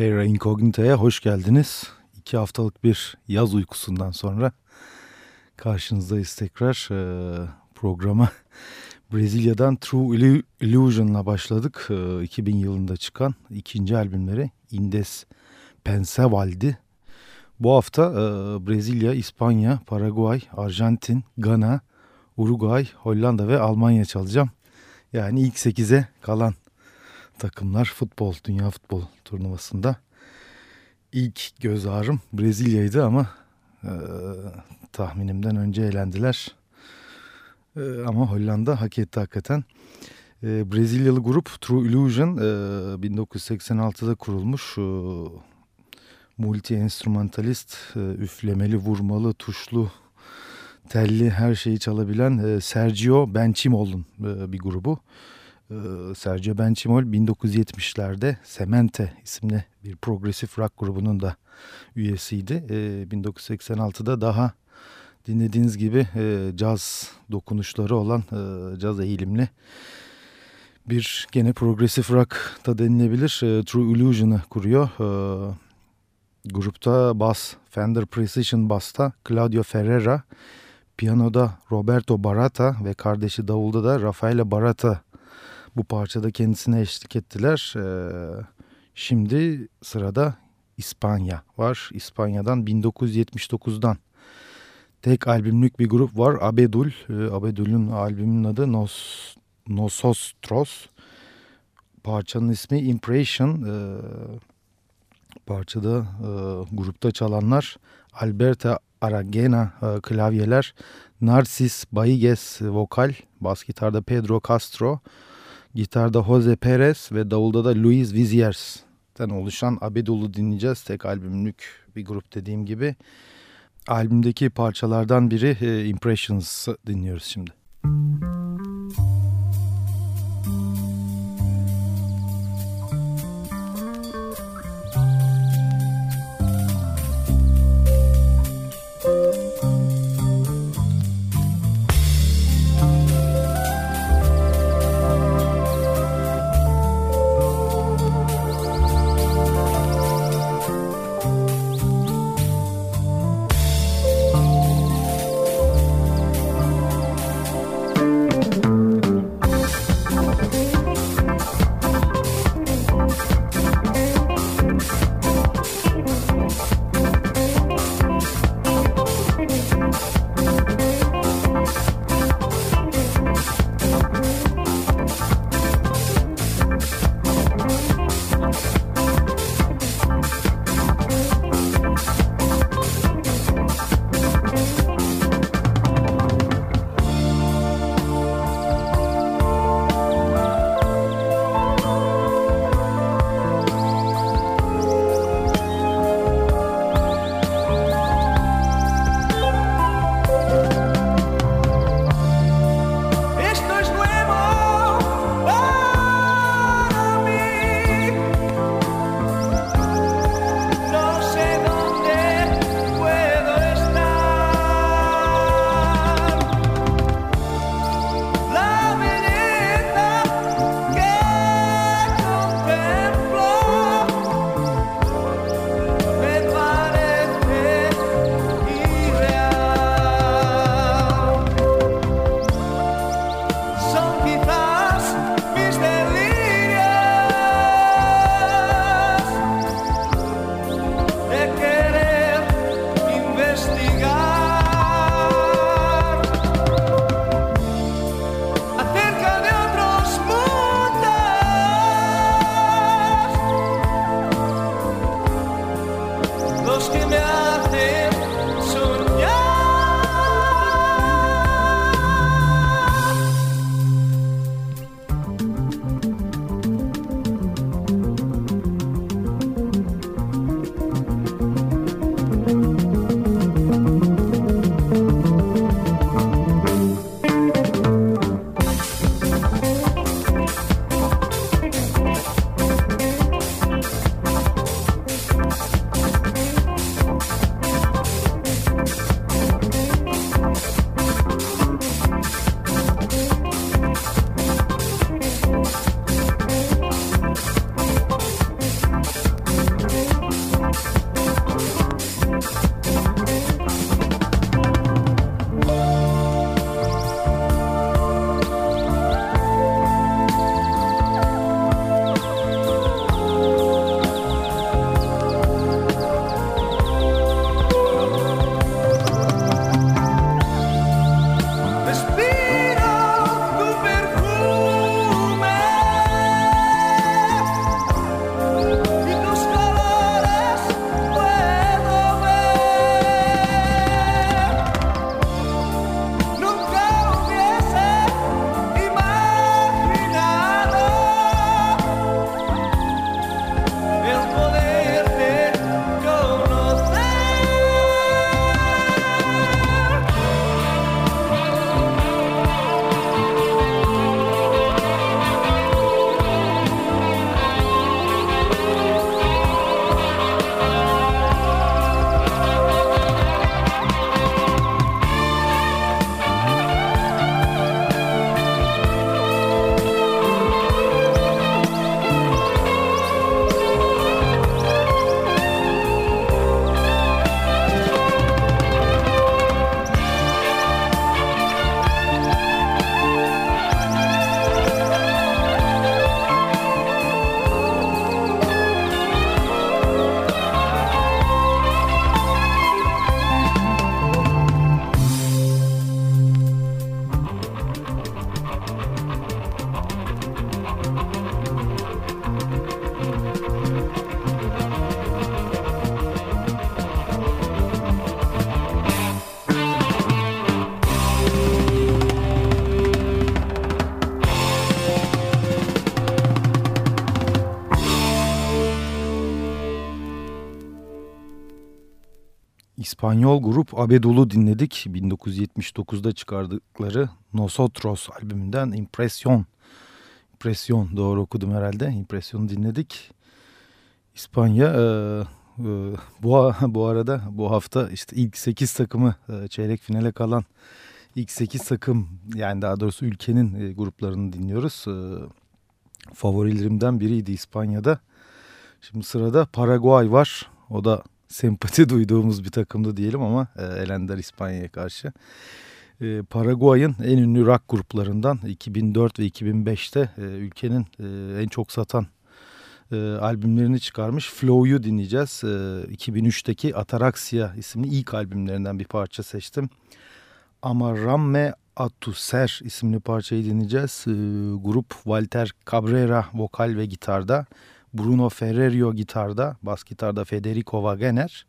Terra Incognita'ya hoş geldiniz. İki haftalık bir yaz uykusundan sonra karşınızdayız tekrar. Ee, programa Brezilya'dan True Illusion'la başladık. Ee, 2000 yılında çıkan ikinci albümleri Indes Pensavaldi. Bu hafta e, Brezilya, İspanya, Paraguay, Arjantin, Gana, Uruguay, Hollanda ve Almanya çalacağım. Yani ilk 8'e kalan takımlar futbol, dünya futbol turnuvasında. İlk göz ağrım Brezilya'ydı ama e, tahminimden önce eğlendiler. E, ama Hollanda hak etti hakikaten. E, Brezilyalı grup True Illusion e, 1986'da kurulmuş. E, multi-enstrümantalist, e, üflemeli, vurmalı, tuşlu, telli her şeyi çalabilen e, Sergio Benchimol'un e, bir grubu. Sergio Benchimol 1970'lerde Semente isimli bir progresif rock grubunun da üyesiydi. E, 1986'da daha dinlediğiniz gibi e, caz dokunuşları olan e, caz eğilimli bir gene progresif rock da denilebilir. E, True Illusion'ı kuruyor. Grupta bas, Fender Precision Bass'ta Claudio Ferreira, piyanoda Roberto Barata ve kardeşi davulda da Rafaela Barata bu parçada kendisine eşlik ettiler. Ee, şimdi sırada İspanya var. İspanya'dan 1979'dan tek albümlük bir grup var. Abedul. Ee, Abedul'un albümünün adı Nos, Nosostros. Parçanın ismi Impression. Ee, parçada e, grupta çalanlar Alberta Aragena e, klavyeler, Narcis Baiges vokal, bas gitarda Pedro Castro, gitarda Jose Perez ve davulda da Luis Viziers'ten oluşan Abedul'u dinleyeceğiz. Tek albümlük bir grup dediğim gibi. Albümdeki parçalardan biri e, Impressions dinliyoruz şimdi. Müzik İspanyol grup Abedul'u dinledik. 1979'da çıkardıkları Nosotros albümünden Impression. Impression doğru okudum herhalde. Impression'u dinledik. İspanya e, e, bu, bu arada bu hafta işte ilk 8 takımı e, çeyrek finale kalan ilk 8 takım yani daha doğrusu ülkenin e, gruplarını dinliyoruz. E, favorilerimden biriydi İspanya'da. Şimdi sırada Paraguay var. O da sempati duyduğumuz bir takımdı diyelim ama e, elendiler İspanya'ya karşı. E, Paraguay'ın en ünlü rock gruplarından 2004 ve 2005'te e, ülkenin e, en çok satan e, albümlerini çıkarmış. Flow'yu dinleyeceğiz. E, 2003'teki Ataraxia isimli ilk albümlerinden bir parça seçtim. Amaramme Atuser isimli parçayı dinleyeceğiz. E, grup Walter Cabrera vokal ve gitarda. Bruno Ferrerio gitarda, bas gitarda Federico Wagener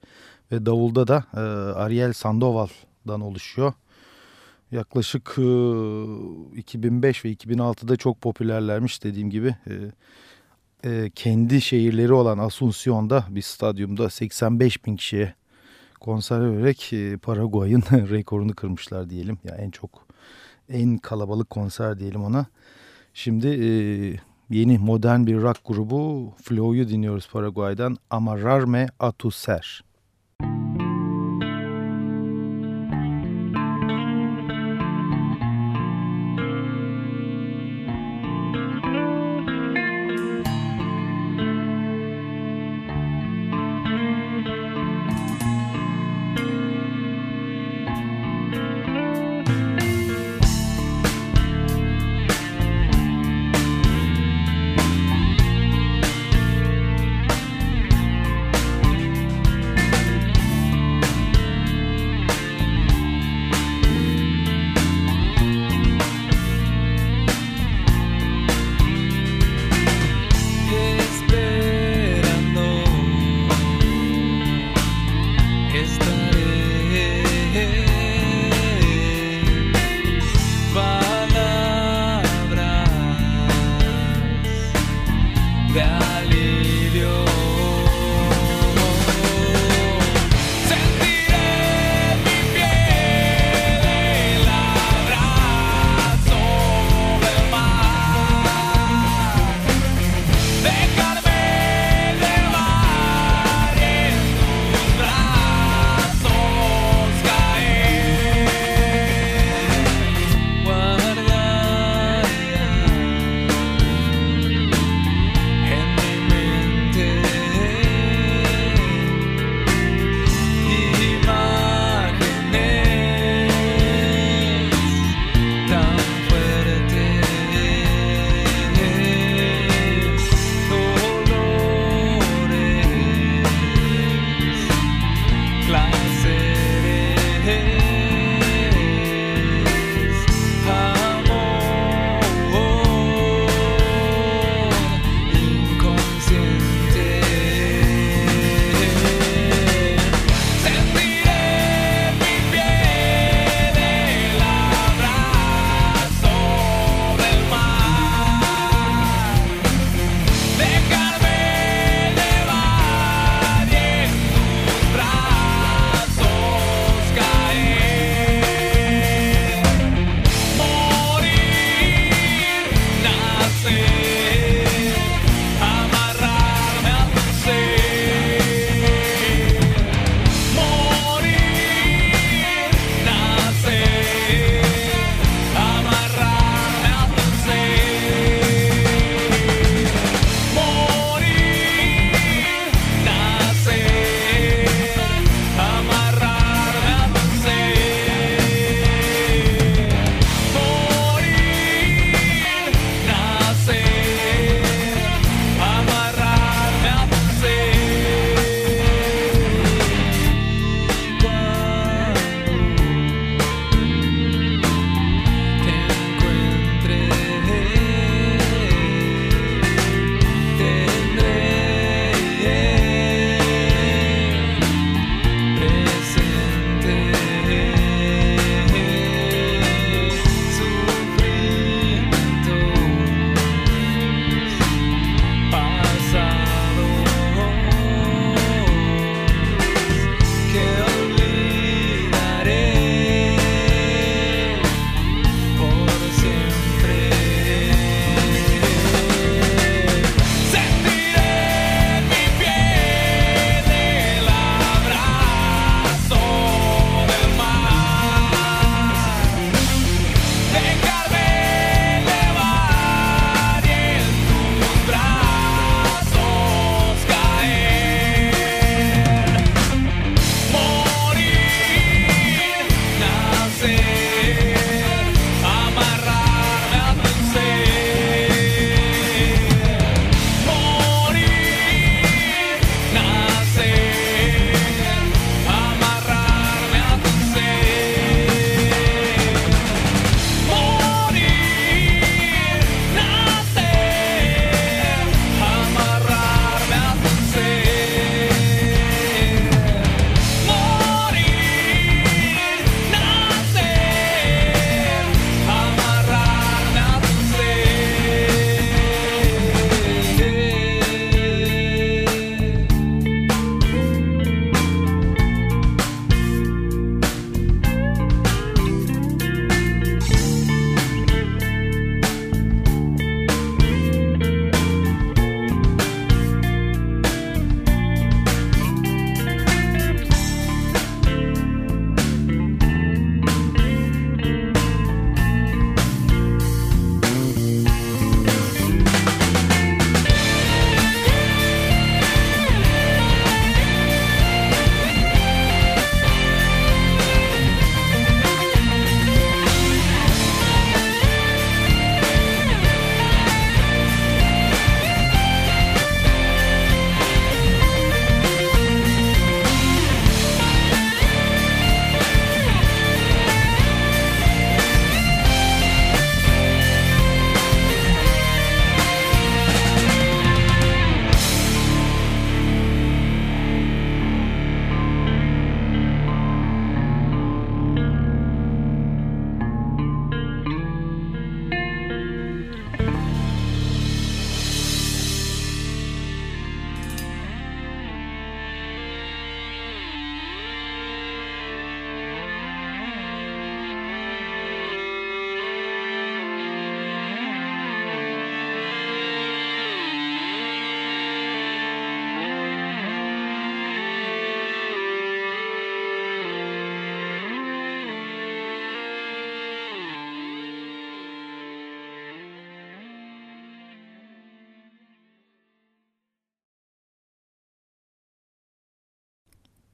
ve davulda da e, Ariel Sandoval'dan oluşuyor. Yaklaşık e, 2005 ve 2006'da çok popülerlermiş dediğim gibi. E, e, kendi şehirleri olan Asunción'da bir stadyumda 85 bin kişiye konser vererek e, Paraguay'ın rekorunu kırmışlar diyelim. Yani en çok en kalabalık konser diyelim ona. Şimdi e, yeni modern bir rock grubu Flow'yu dinliyoruz Paraguay'dan. Amarrarme a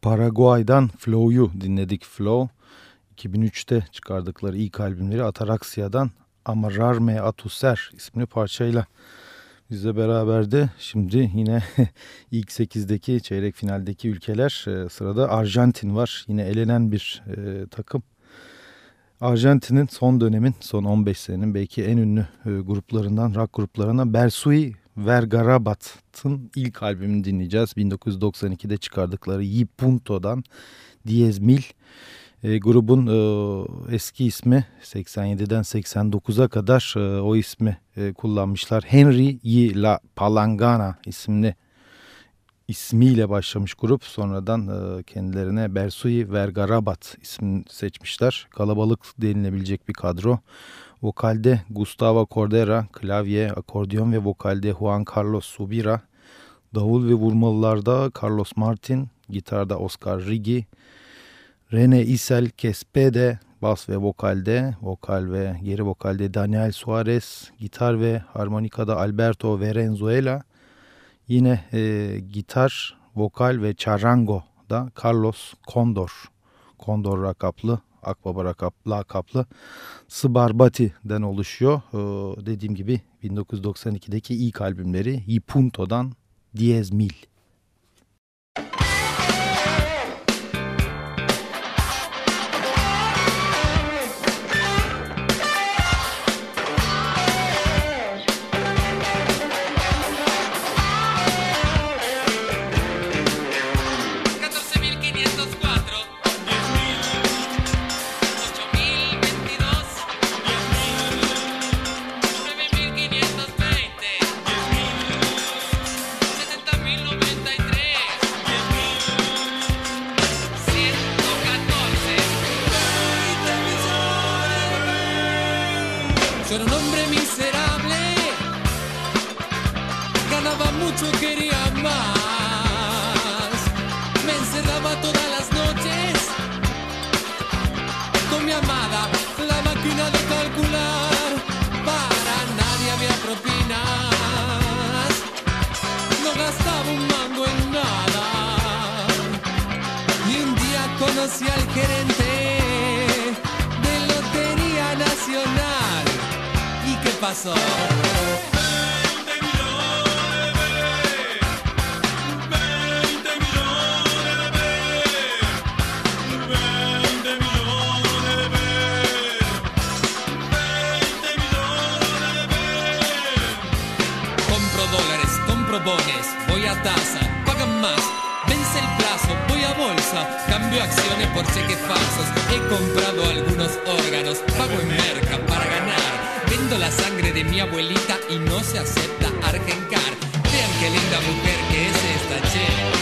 Paraguay'dan Flow'yu dinledik. Flow 2003'te çıkardıkları ilk albümleri Ataraxia'dan Amararme Atuser isimli parçayla bizle beraberdi. Şimdi yine ilk 8'deki çeyrek finaldeki ülkeler e, sırada Arjantin var. Yine elenen bir e, takım. Arjantin'in son dönemin, son 15 senenin belki en ünlü e, gruplarından, rock gruplarına Bersui Vergarabat'ın ilk albümünü dinleyeceğiz. 1992'de çıkardıkları Yipunto'dan Diez Mil. E, grubun e, eski ismi 87'den 89'a kadar e, o ismi e, kullanmışlar. Henry Y. La Palangana isimli ismiyle başlamış grup. Sonradan e, kendilerine Bersui Vergarabat ismini seçmişler. Kalabalık denilebilecek bir kadro. Vokalde Gustavo Cordera, klavye, akordeon ve vokalde Juan Carlos Subira. Davul ve vurmalılarda Carlos Martin, gitarda Oscar Rigi, Rene Isel Kespede, bas ve vokalde, vokal ve geri vokalde Daniel Suarez, gitar ve harmonikada Alberto Verenzuela, yine e, gitar, vokal ve charango da Carlos Condor, Condor rakaplı Akbaba rakap, lakaplı Sbarbati'den oluşuyor. Ee, dediğim gibi 1992'deki ilk albümleri Yipunto'dan Diez Mil. pasó. voy a tasa, pagan más, vence el plazo, voy a bolsa, cambio acciones por cheques falsos, he comprado algunos órganos, pago en merca para ganar. Vendo la sangre de mi abuelita y no se acepta Argencar. Vean qué linda mujer que es esta, che.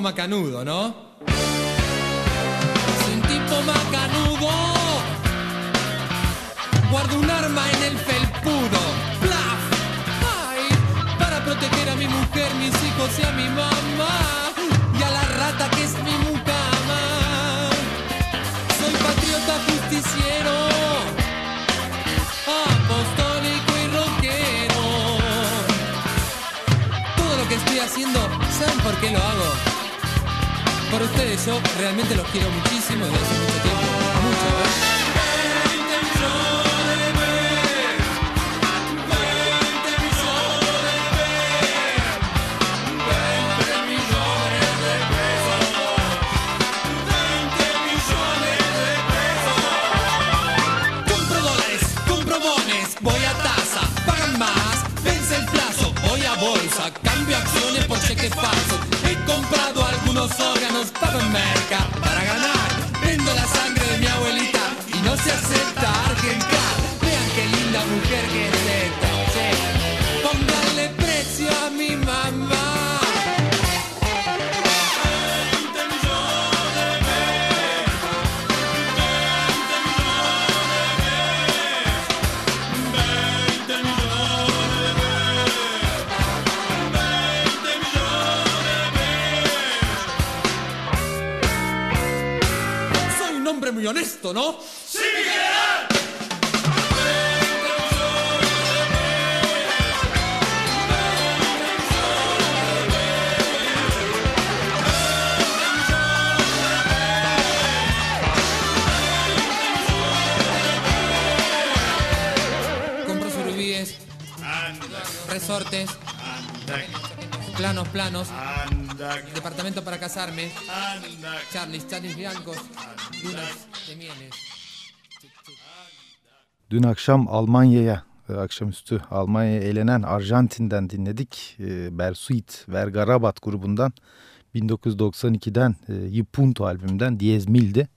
Macanudo, ¿no? Realmente los quiero muchísimo desde casarme, Charlie, Charlie blancos, lunas de mieles. Dün akşam Almanya'ya, e, akşamüstü Almanya'ya elenen Arjantin'den dinledik. E, Bersuit Vergarabat grubundan 1992'den e, Yipunto albümünden Diez Mil'di.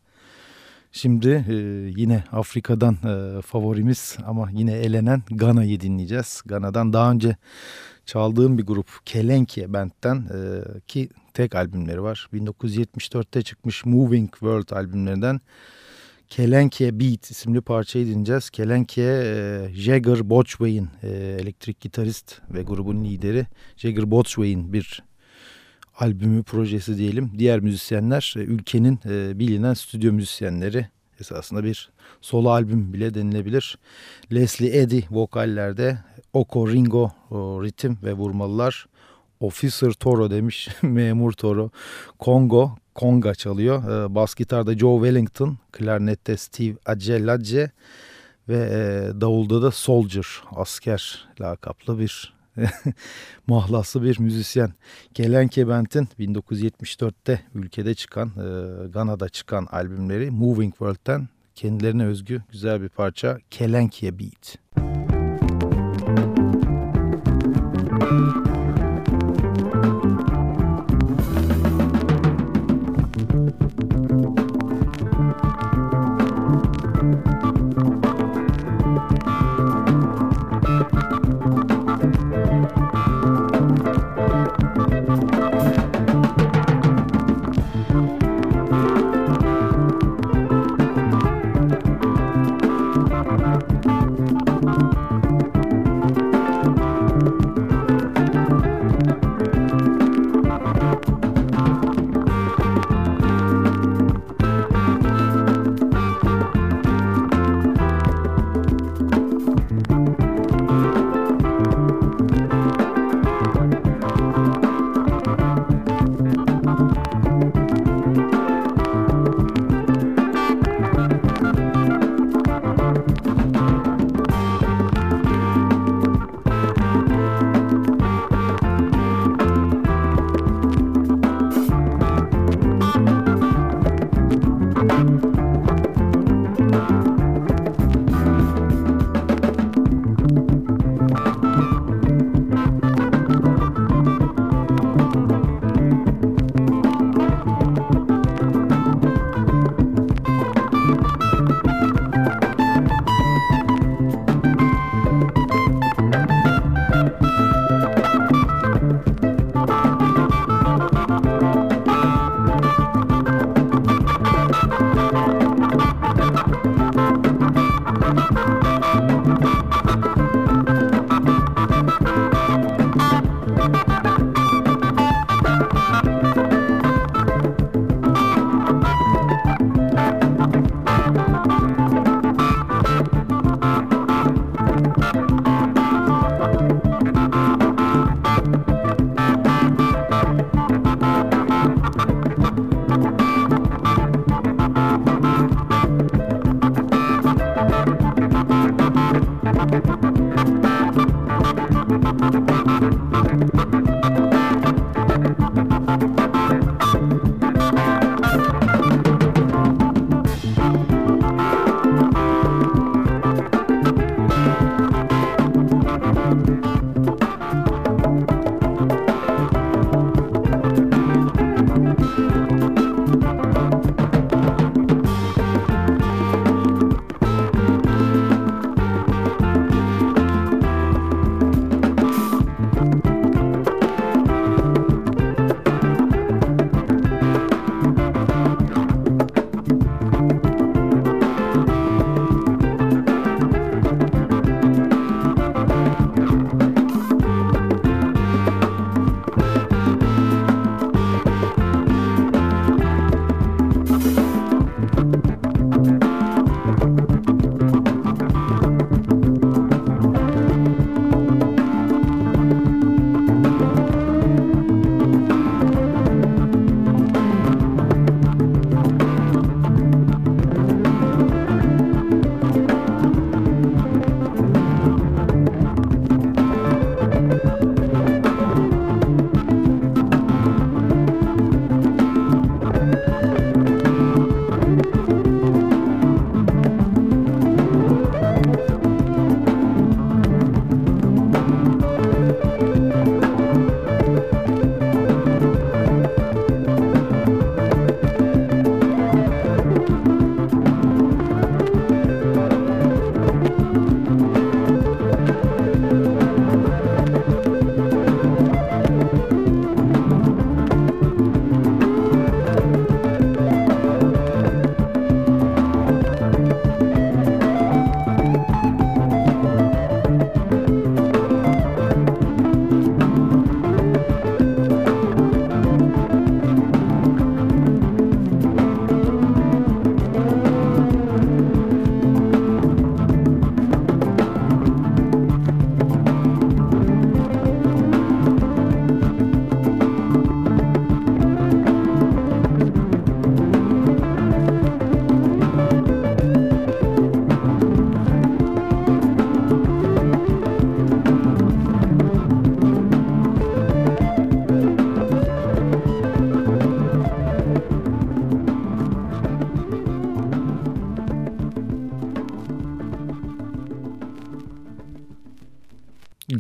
Şimdi e, yine Afrika'dan e, favorimiz ama yine elenen Gana'yı dinleyeceğiz. Gana'dan daha önce çaldığım bir grup Kelenkie Band'den e, ki tek albümleri var. 1974'te çıkmış Moving World albümlerinden Kelenkie Beat isimli parçayı dinleyeceğiz. Kelenkie e, Jagger Botchway'in e, elektrik gitarist ve grubun lideri Jagger Botchway'in bir albümü projesi diyelim. Diğer müzisyenler e, ülkenin e, bilinen stüdyo müzisyenleri esasında bir solo albüm bile denilebilir. Leslie Eddy vokallerde, Oko Ringo ritim ve vurmalılar. Officer Toro demiş, Memur Toro. Kongo, Konga çalıyor. E, bas gitarda Joe Wellington, klarnette Steve Ageladje ve e, davulda da Soldier, asker lakaplı bir mahlaslı bir müzisyen. Kelenke Band'in 1974'te ülkede çıkan, e, Gana'da çıkan albümleri Moving World'ten kendilerine özgü güzel bir parça Kelenkiye Beat.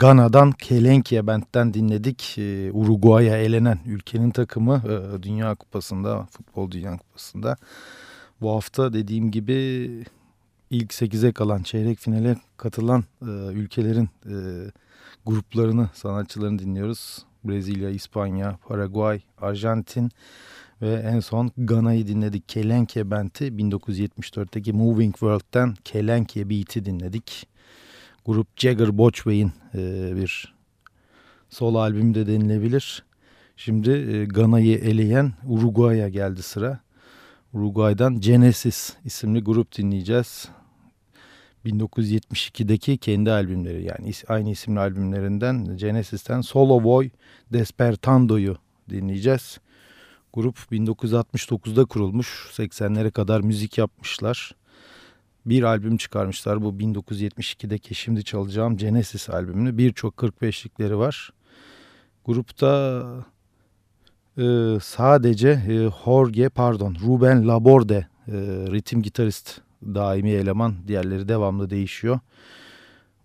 Gana'dan Kelenkiye Bent'ten dinledik. Ee, Uruguay'a elenen ülkenin takımı e, Dünya Kupası'nda, Futbol Dünya Kupası'nda. Bu hafta dediğim gibi ilk 8'e kalan çeyrek finale katılan e, ülkelerin e, gruplarını, sanatçılarını dinliyoruz. Brezilya, İspanya, Paraguay, Arjantin ve en son Gana'yı dinledik. Kelenke Bent'i 1974'teki Moving World'den Kelenke Beat'i dinledik. Grup Jagger Botchway'in e, bir sol albümü de denilebilir. Şimdi e, Gana'yı eleyen Uruguay'a geldi sıra. Uruguay'dan Genesis isimli grup dinleyeceğiz. 1972'deki kendi albümleri yani aynı isimli albümlerinden Genesis'ten Solo Boy Despertando'yu dinleyeceğiz. Grup 1969'da kurulmuş. 80'lere kadar müzik yapmışlar. Bir albüm çıkarmışlar. Bu 1972'deki şimdi çalacağım Genesis albümünü. Birçok 45'likleri var. Grupta e, sadece e, Jorge pardon Ruben Laborde e, ritim gitarist daimi eleman. Diğerleri devamlı değişiyor.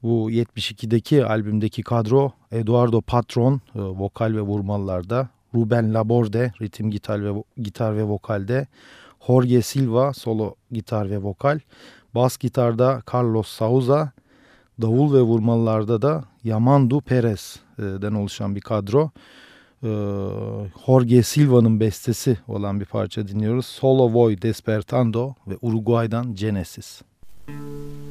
Bu 72'deki albümdeki kadro Eduardo Patron e, vokal ve vurmalarda. Ruben Laborde ritim gitar ve gitar ve vokalde. Jorge Silva solo gitar ve vokal. Bas gitarda Carlos Souza. Davul ve vurmalarda da Yamandu Perez'den oluşan bir kadro. E, Jorge Silva'nın bestesi olan bir parça dinliyoruz. Solo Voy Despertando ve Uruguay'dan Genesis. Müzik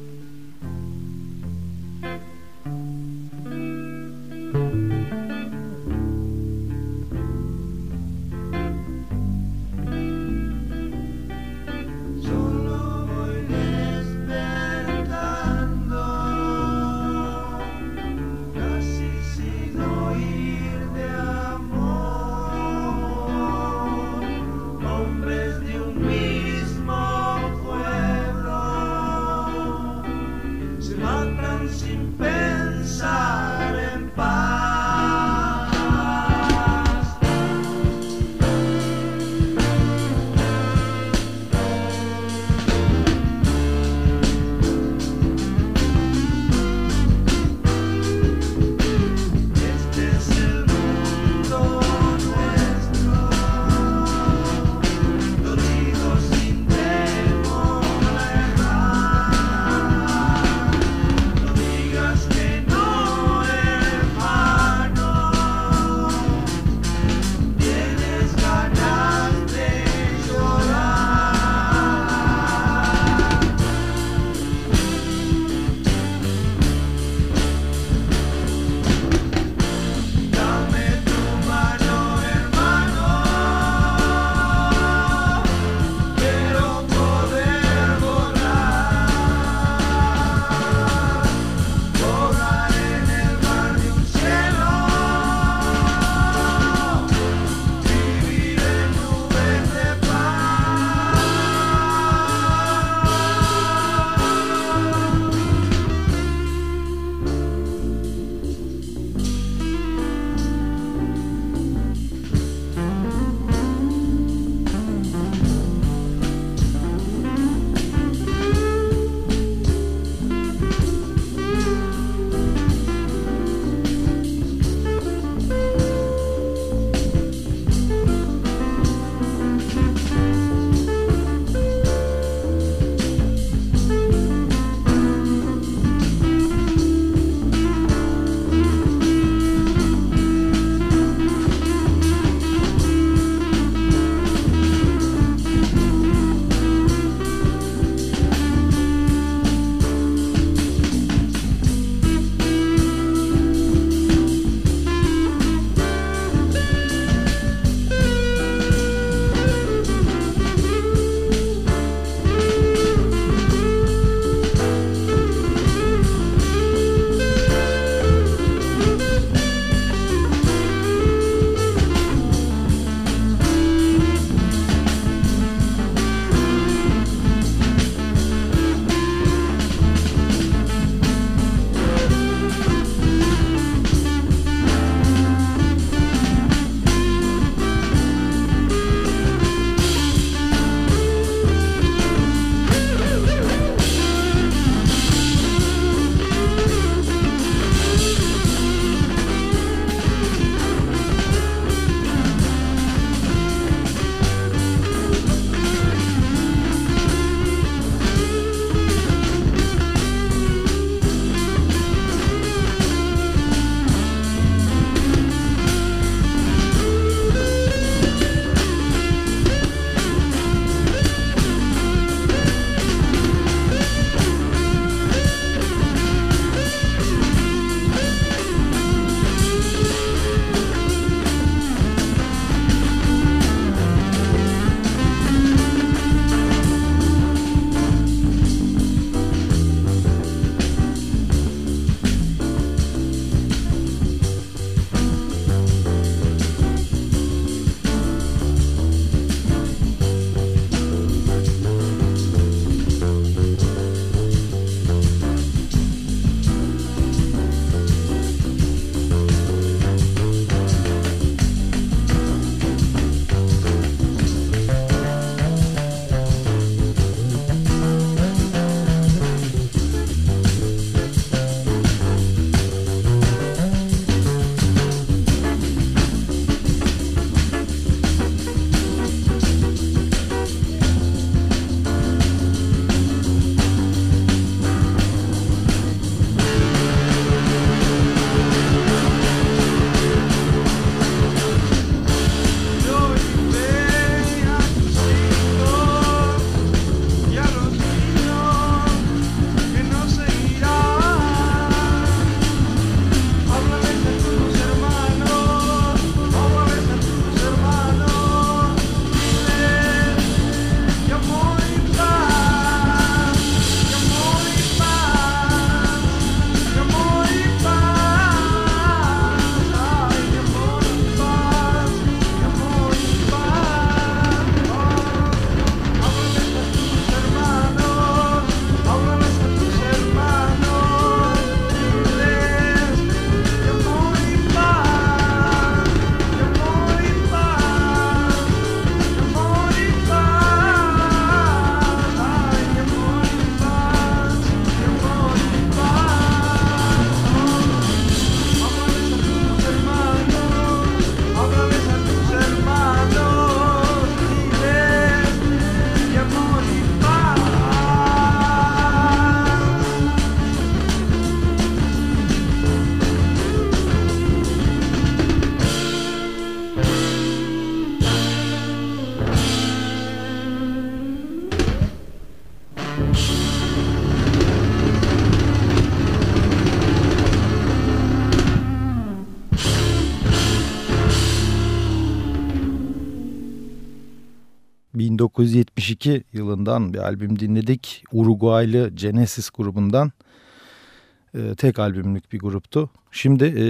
1972 yılından bir albüm dinledik. Uruguaylı Genesis grubundan. E, tek albümlük bir gruptu. Şimdi e,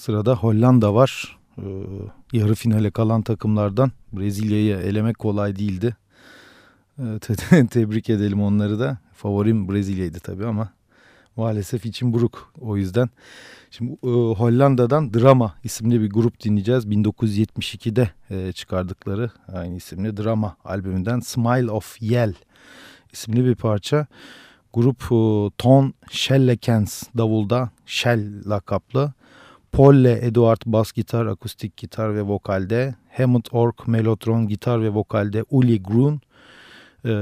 sırada Hollanda var. E, yarı finale kalan takımlardan Brezilya'yı elemek kolay değildi. E, te tebrik edelim onları da. Favorim Brezilya'ydı tabii ama maalesef için buruk o yüzden. Şimdi e, Hollanda'dan Drama isimli bir grup dinleyeceğiz. 1972'de e, çıkardıkları aynı isimli Drama albümünden Smile of Yell isimli bir parça. Grup e, Ton Schellekens davulda Shell lakaplı. Polle Eduard bas gitar, akustik gitar ve vokalde. Hammond Ork melotron gitar ve vokalde Uli Grun. E,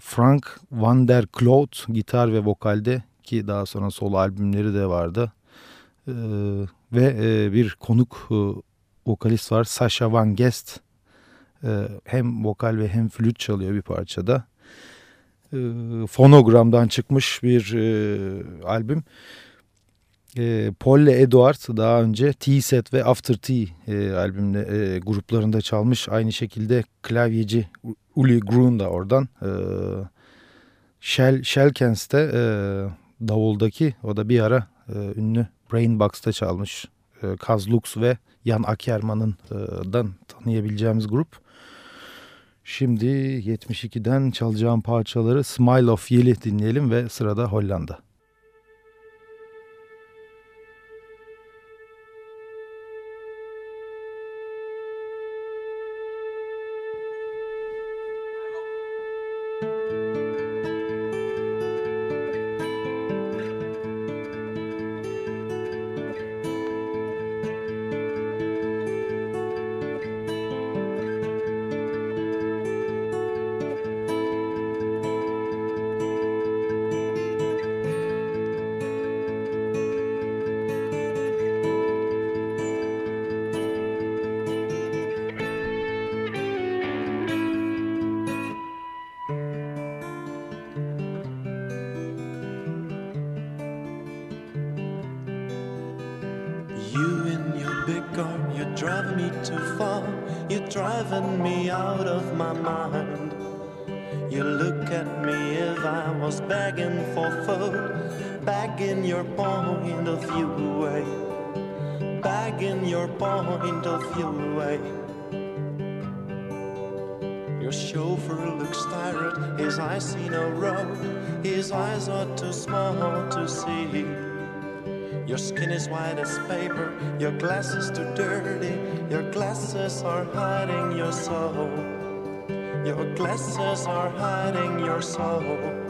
Frank van der Kloot gitar ve vokalde ki daha sonra solo albümleri de vardı. Ee, ve e, bir konuk e, vokalist var Sasha Van Gest. Ee, hem vokal ve hem flüt çalıyor bir parçada. Ee, fonogramdan çıkmış bir e, albüm. E, Paul'le Edward daha önce T-Set ve After T e, albümde e, gruplarında çalmış. Aynı şekilde klavyeci Uli Grun da oradan. E, Shell, Shellkens'te e, davuldaki o da bir ara e, ünlü Brainbox'ta çalmış. E, Kaz Lux ve Jan Ackerman'dan tanıyabileceğimiz grup. Şimdi 72'den çalacağım parçaları Smile of Yeli dinleyelim ve sırada Hollanda. Your glasses too dirty, your glasses are hiding your soul. Your glasses are hiding your soul.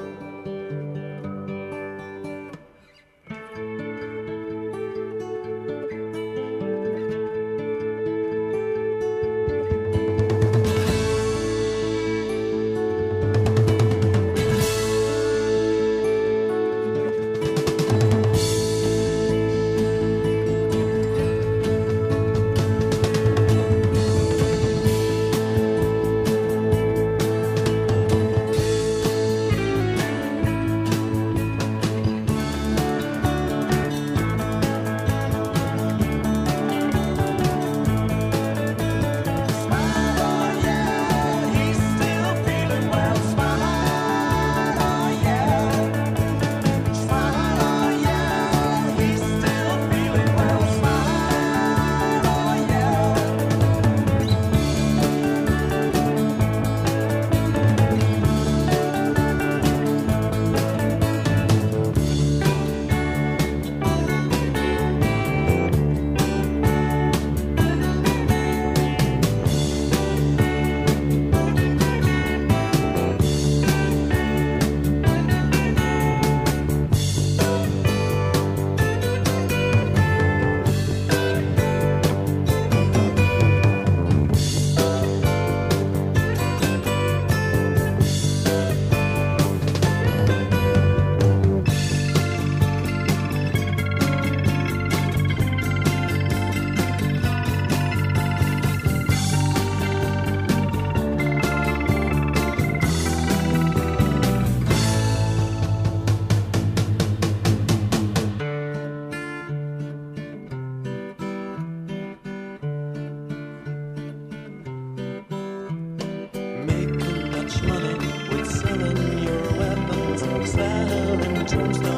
much money with selling your weapons, selling tombstones.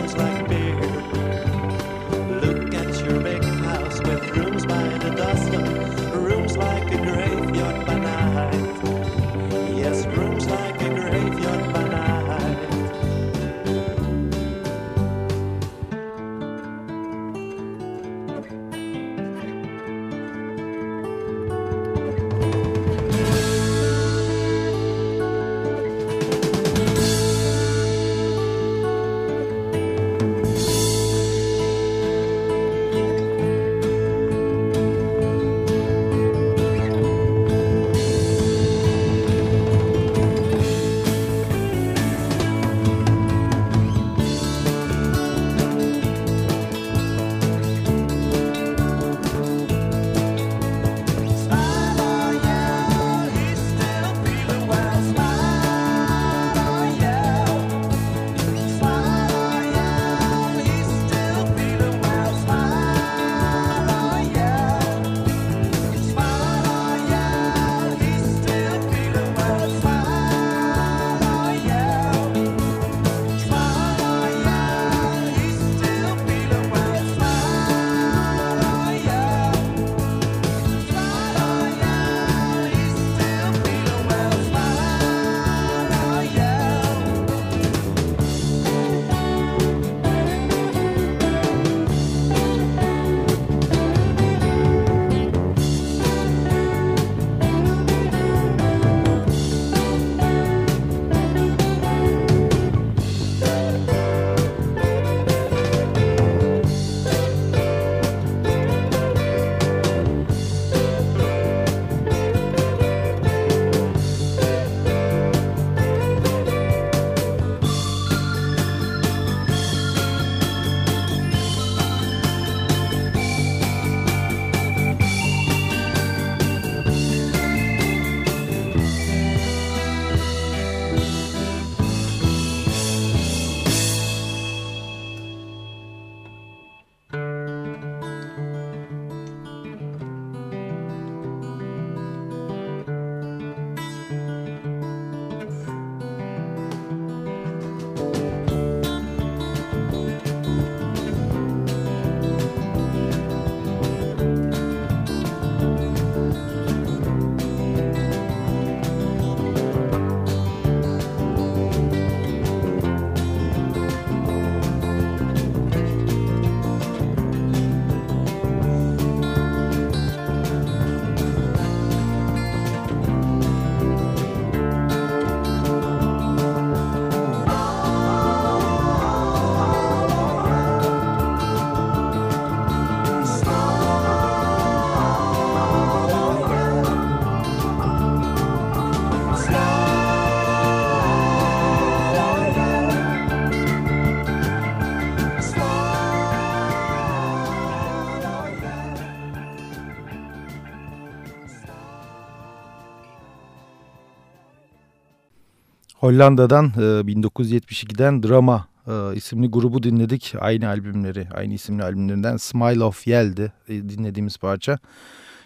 Hollanda'dan e, 1972'den Drama e, isimli grubu dinledik. Aynı albümleri, aynı isimli albümlerinden Smile of Yell'di e, dinlediğimiz parça.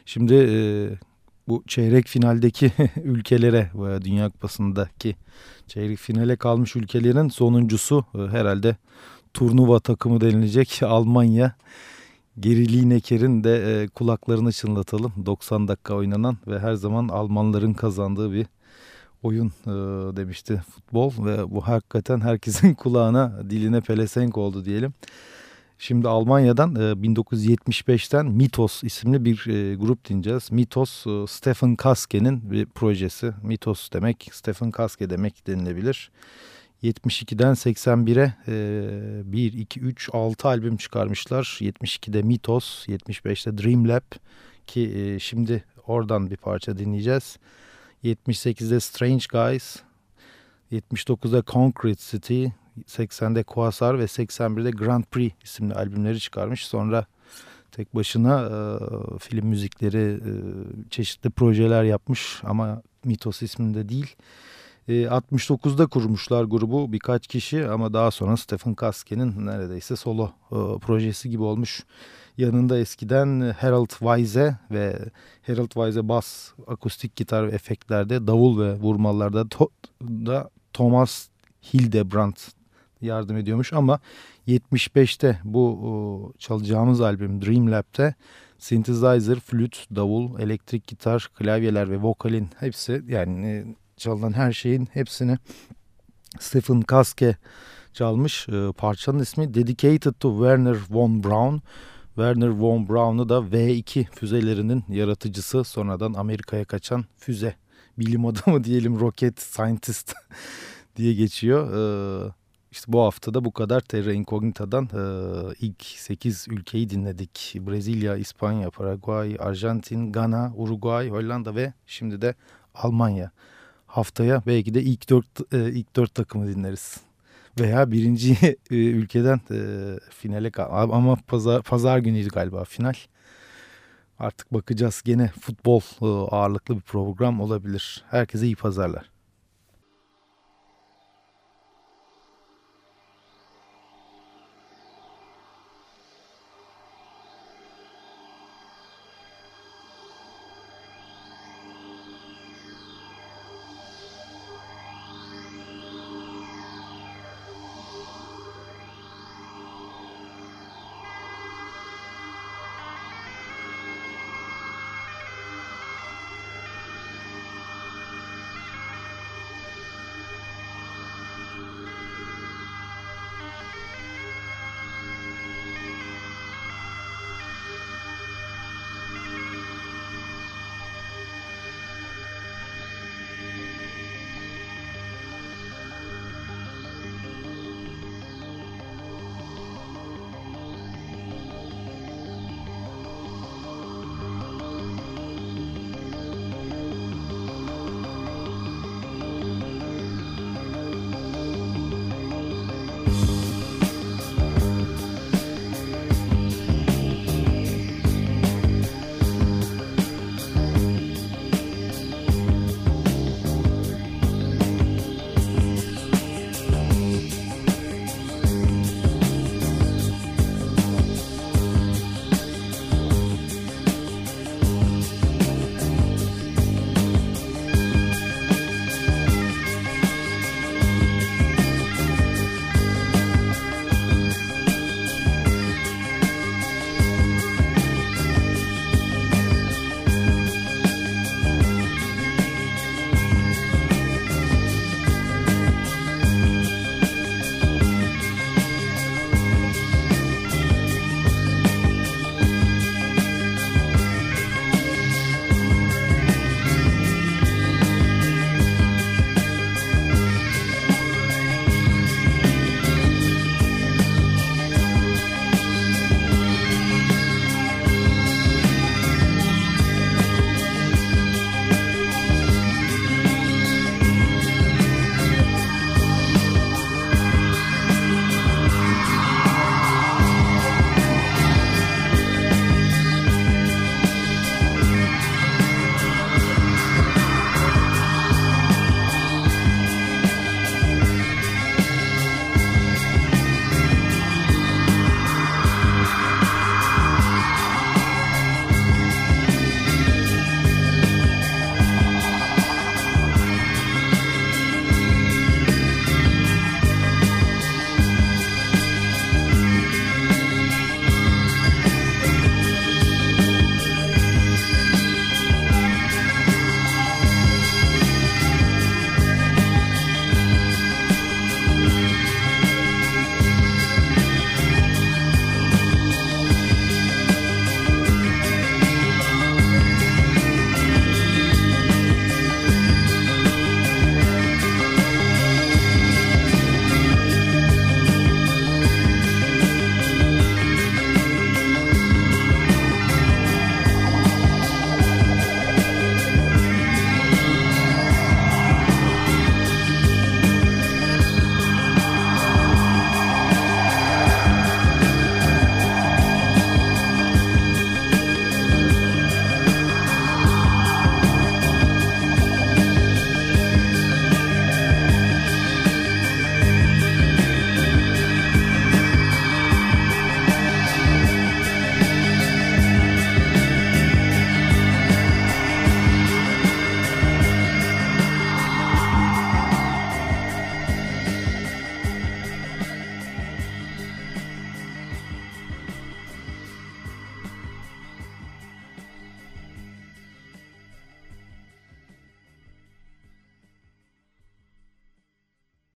Şimdi e, bu çeyrek finaldeki ülkelere, e, Dünya Kupası'ndaki çeyrek finale kalmış ülkelerin sonuncusu e, herhalde turnuva takımı denilecek Almanya. Geri Lineker'in de e, kulaklarını çınlatalım. 90 dakika oynanan ve her zaman Almanların kazandığı bir oyun e, demişti futbol ve bu hakikaten herkesin kulağına diline pelesenk oldu diyelim. Şimdi Almanya'dan e, 1975'ten Mitos isimli bir e, grup dinleyeceğiz. Mitos e, Stefan Kaske'nin bir projesi. Mitos demek Stefan Kaske demek denilebilir. 72'den 81'e e, 1, 2, 3, 6 albüm çıkarmışlar. 72'de Mitos, 75'te Dream Lab ki e, şimdi oradan bir parça dinleyeceğiz. 78'de Strange Guys, 79'da Concrete City, 80'de Quasar ve 81'de Grand Prix isimli albümleri çıkarmış. Sonra tek başına e, film müzikleri, e, çeşitli projeler yapmış ama Mitos isminde değil. E, 69'da kurmuşlar grubu birkaç kişi ama daha sonra Stephen Kaske'nin neredeyse solo e, projesi gibi olmuş. Yanında eskiden Harold Weise ve Harold Weise bas, akustik gitar ve efektlerde, davul ve vurmalarda to, da Thomas Hildebrand yardım ediyormuş ama 75'te bu çalacağımız albüm Dream Lab'te synthesizer, flüt, davul, elektrik gitar, klavyeler ve vokalin hepsi yani e, çalınan her şeyin hepsini Stephen Kaske çalmış. E, parçanın ismi Dedicated to Werner von Braun. Werner von Braun'u da V2 füzelerinin yaratıcısı sonradan Amerika'ya kaçan füze bilim adamı diyelim rocket scientist diye geçiyor. Ee, işte bu hafta da bu kadar Terra Incognita'dan e, ilk 8 ülkeyi dinledik. Brezilya, İspanya, Paraguay, Arjantin, Gana, Uruguay, Hollanda ve şimdi de Almanya. Haftaya belki de ilk dört, e, ilk dört takımı dinleriz. Veya birinci ülkeden finale ama pazar, pazar günüydü galiba final. Artık bakacağız gene futbol ağırlıklı bir program olabilir. Herkese iyi pazarlar.